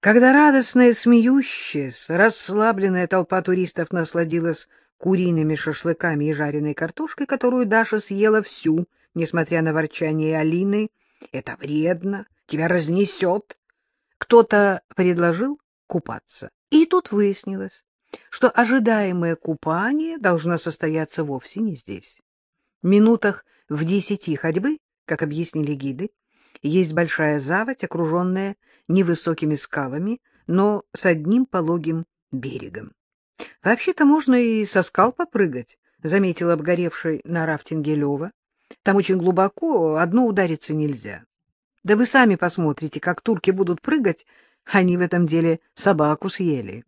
Когда радостная, смеющаяся, расслабленная толпа туристов насладилась куриными шашлыками и жареной картошкой, которую Даша съела всю, несмотря на ворчание Алины, это вредно, тебя разнесет. Кто-то предложил купаться. И тут выяснилось, что ожидаемое купание должно состояться вовсе не здесь. Минутах в десяти ходьбы, как объяснили гиды, есть большая заводь, окруженная невысокими скалами, но с одним пологим берегом. Вообще-то можно и со скал попрыгать, заметил обгоревший на рафтинге Лева. Там очень глубоко, одно удариться нельзя. Да вы сами посмотрите, как турки будут прыгать, они в этом деле собаку съели.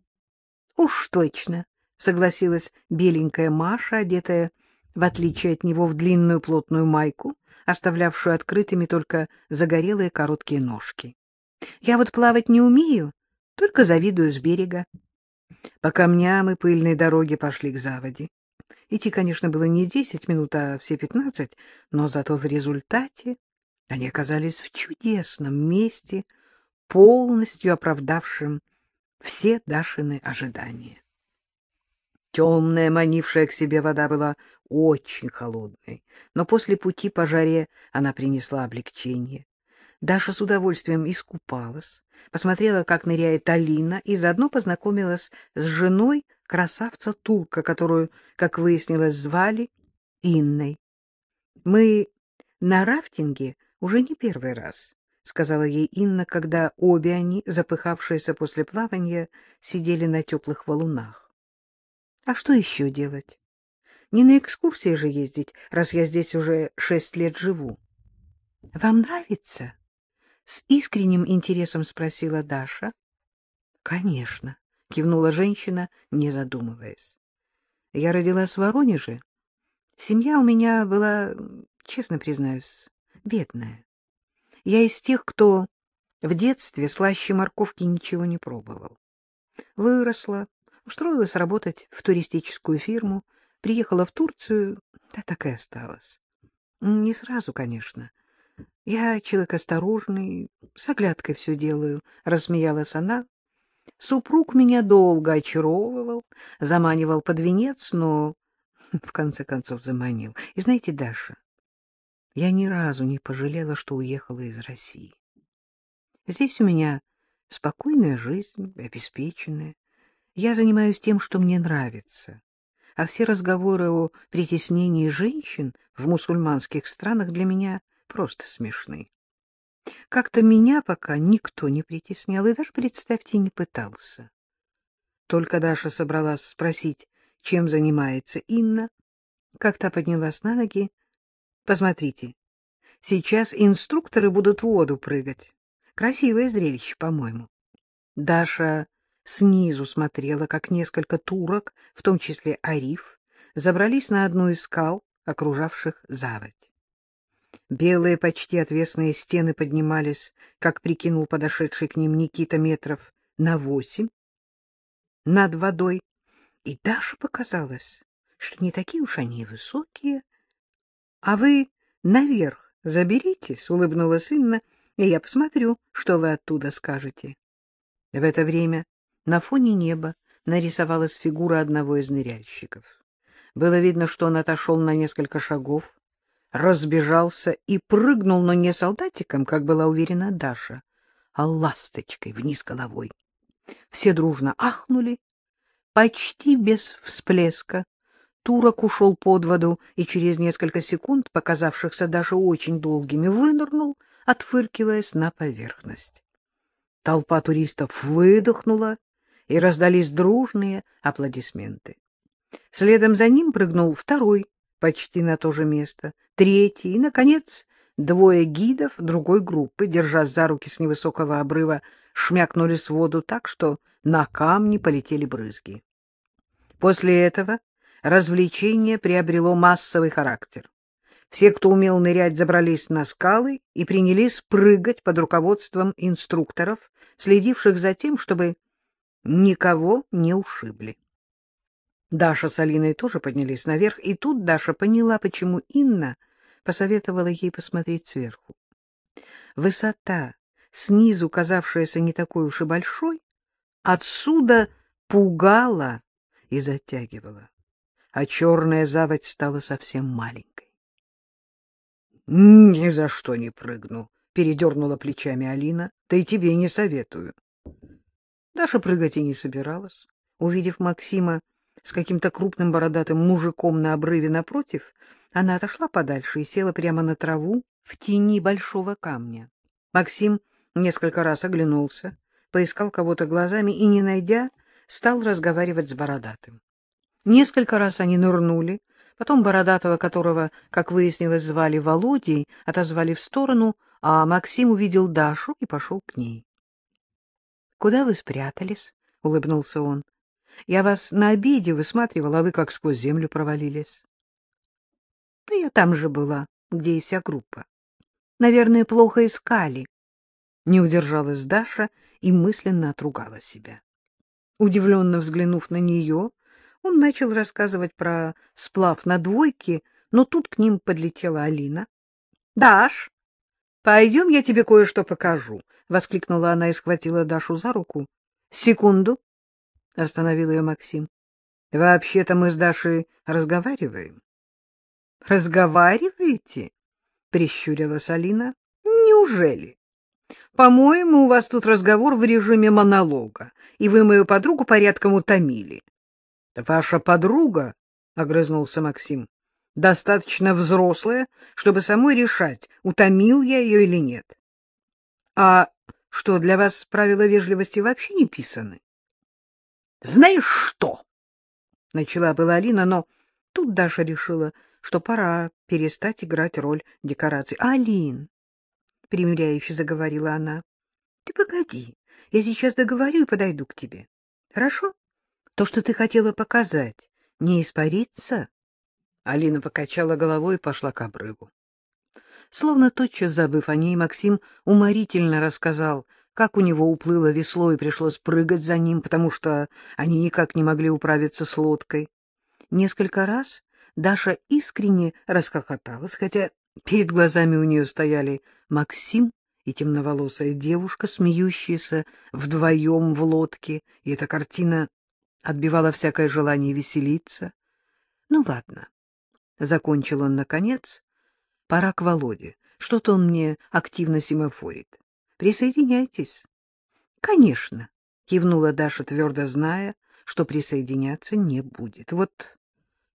— Уж точно, — согласилась беленькая Маша, одетая, в отличие от него, в длинную плотную майку, оставлявшую открытыми только загорелые короткие ножки. — Я вот плавать не умею, только завидую с берега. По камням и пыльной дороге пошли к заводе. Идти, конечно, было не десять минут, а все пятнадцать, но зато в результате они оказались в чудесном месте, полностью оправдавшем все Дашины ожидания. Темная, манившая к себе вода была очень холодной, но после пути по жаре она принесла облегчение. Даша с удовольствием искупалась, посмотрела, как ныряет Алина, и заодно познакомилась с женой красавца-турка, которую, как выяснилось, звали Инной. — Мы на рафтинге уже не первый раз, — сказала ей Инна, когда обе они, запыхавшиеся после плавания, сидели на теплых валунах. — А что еще делать? Не на экскурсии же ездить, раз я здесь уже шесть лет живу. — Вам нравится? —— с искренним интересом спросила Даша. — Конечно, — кивнула женщина, не задумываясь. — Я родилась в Воронеже. Семья у меня была, честно признаюсь, бедная. Я из тех, кто в детстве слаще морковки ничего не пробовал. Выросла, устроилась работать в туристическую фирму, приехала в Турцию, да так и осталась. Не сразу, конечно. — я человек осторожный, с оглядкой все делаю, — рассмеялась она. Супруг меня долго очаровывал, заманивал под венец, но в конце концов заманил. И знаете, Даша, я ни разу не пожалела, что уехала из России. Здесь у меня спокойная жизнь, обеспеченная. Я занимаюсь тем, что мне нравится. А все разговоры о притеснении женщин в мусульманских странах для меня — просто смешны. Как-то меня пока никто не притеснял и даже, представьте, не пытался. Только Даша собралась спросить, чем занимается Инна, как та поднялась на ноги. Посмотрите, сейчас инструкторы будут в воду прыгать. Красивое зрелище, по-моему. Даша снизу смотрела, как несколько турок, в том числе Ариф, забрались на одну из скал, окружавших заводь. Белые, почти отвесные стены поднимались, как прикинул подошедший к ним Никита метров на восемь над водой, и Даша показалось, что не такие уж они высокие. — А вы наверх заберитесь, — улыбнулась Инна, — и я посмотрю, что вы оттуда скажете. В это время на фоне неба нарисовалась фигура одного из ныряльщиков. Было видно, что он отошел на несколько шагов, разбежался и прыгнул, но не солдатиком, как была уверена Даша, а ласточкой вниз головой. Все дружно ахнули. Почти без всплеска Турок ушел под воду и через несколько секунд, показавшихся Даше очень долгими, вынырнул, отфыркиваясь на поверхность. Толпа туристов выдохнула, и раздались дружные аплодисменты. Следом за ним прыгнул второй почти на то же место, третий и, наконец, двое гидов другой группы, держась за руки с невысокого обрыва, шмякнулись в воду так, что на камни полетели брызги. После этого развлечение приобрело массовый характер. Все, кто умел нырять, забрались на скалы и принялись прыгать под руководством инструкторов, следивших за тем, чтобы никого не ушибли. Даша с Алиной тоже поднялись наверх, и тут Даша поняла, почему Инна посоветовала ей посмотреть сверху. Высота снизу казавшаяся не такой уж и большой, отсюда пугала и затягивала, а черная заводь стала совсем маленькой. — Ни за что не прыгну, — передернула плечами Алина, — да и тебе не советую. Даша прыгать и не собиралась. Увидев Максима с каким-то крупным бородатым мужиком на обрыве напротив, она отошла подальше и села прямо на траву в тени большого камня. Максим несколько раз оглянулся, поискал кого-то глазами и, не найдя, стал разговаривать с бородатым. Несколько раз они нырнули, потом бородатого, которого, как выяснилось, звали Володей, отозвали в сторону, а Максим увидел Дашу и пошел к ней. — Куда вы спрятались? — улыбнулся он. — Я вас на обеде высматривал, а вы как сквозь землю провалились. — Да я там же была, где и вся группа. Наверное, плохо искали. Не удержалась Даша и мысленно отругала себя. Удивленно взглянув на нее, он начал рассказывать про сплав на двойке, но тут к ним подлетела Алина. — Даш, пойдем, я тебе кое-что покажу, — воскликнула она и схватила Дашу за руку. — Секунду, — остановил ее Максим. — Вообще-то мы с Дашей разговариваем. — Разговариваете? — прищурилась Алина. — Неужели? По-моему, у вас тут разговор в режиме монолога, и вы мою подругу порядком утомили. — Ваша подруга, — огрызнулся Максим, — достаточно взрослая, чтобы самой решать, утомил я ее или нет. — А что, для вас правила вежливости вообще не писаны? — Знаешь что? — начала была Алина, но тут Даша решила, что пора перестать играть роль декорации. — Алин, — примиряюще заговорила она, — ты погоди, я сейчас договорю и подойду к тебе. Хорошо? То, что ты хотела показать, не испарится? Алина покачала головой и пошла к обрыву. Словно тотчас забыв о ней, Максим уморительно рассказал, как у него уплыло весло и пришлось прыгать за ним, потому что они никак не могли управиться с лодкой. Несколько раз Даша искренне расхохоталась, хотя перед глазами у нее стояли Максим и темноволосая девушка, смеющаяся вдвоем в лодке, и эта картина отбивала всякое желание веселиться. Ну, ладно, — закончил он наконец, — пора к Володе. Что-то он мне активно семафорит. Присоединяйтесь. — Конечно, — кивнула Даша, твердо зная, что присоединяться не будет. Вот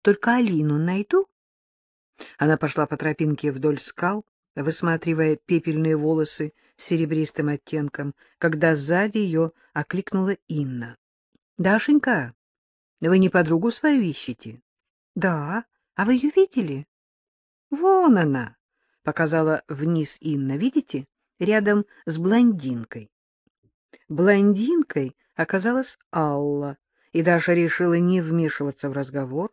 только Алину найду. Она пошла по тропинке вдоль скал, высматривая пепельные волосы с серебристым оттенком, когда сзади ее окликнула Инна. — Дашенька, вы не подругу свою ищете? — Да. А вы ее видели? — Вон она, — показала вниз Инна. Видите? Рядом с блондинкой. Блондинкой оказалась Алла, и Даша решила не вмешиваться в разговор.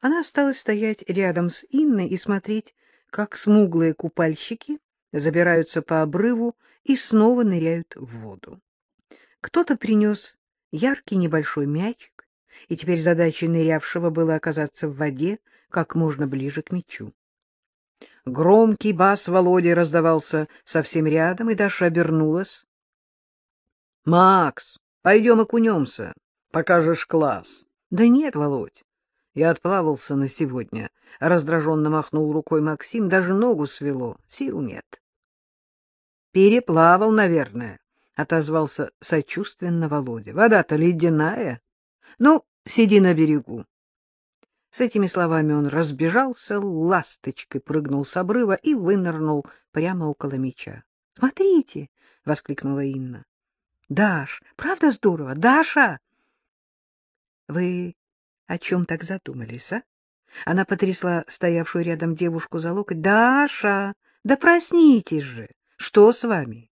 Она осталась стоять рядом с Инной и смотреть, как смуглые купальщики забираются по обрыву и снова ныряют в воду. Кто-то принес яркий небольшой мячик, и теперь задачей нырявшего было оказаться в воде как можно ближе к мячу. Громкий бас Володи раздавался совсем рядом, и Даша обернулась. — Макс, пойдем окунемся, покажешь класс. — Да нет, Володь, я отплавался на сегодня, — раздраженно махнул рукой Максим, даже ногу свело, сил нет. — Переплавал, наверное, — отозвался сочувственно Володя. — Вода-то ледяная. Ну, сиди на берегу. С этими словами он разбежался, ласточкой прыгнул с обрыва и вынырнул прямо около меча. — Смотрите! — воскликнула Инна. — Даш, правда здорово? Даша! — Вы о чем так задумались, а? Она потрясла стоявшую рядом девушку за локоть. — Даша, да проснитесь же! Что с вами?